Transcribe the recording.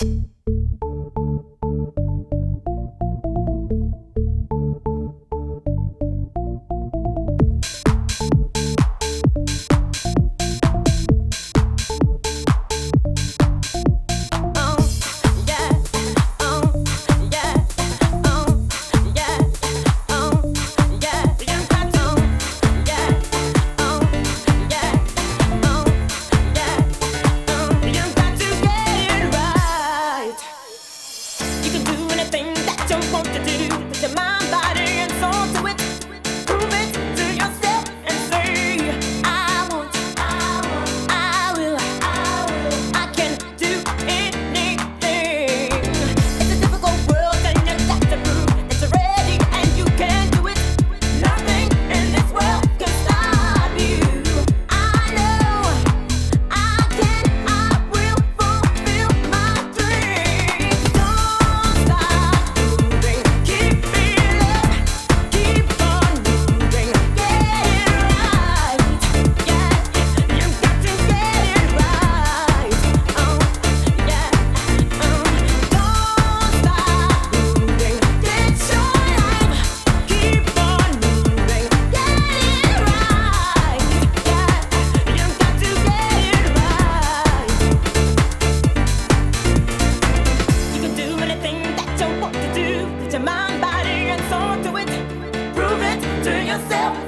you don't want to do. Put your mind, body, and soul to it. Prove it to yourself.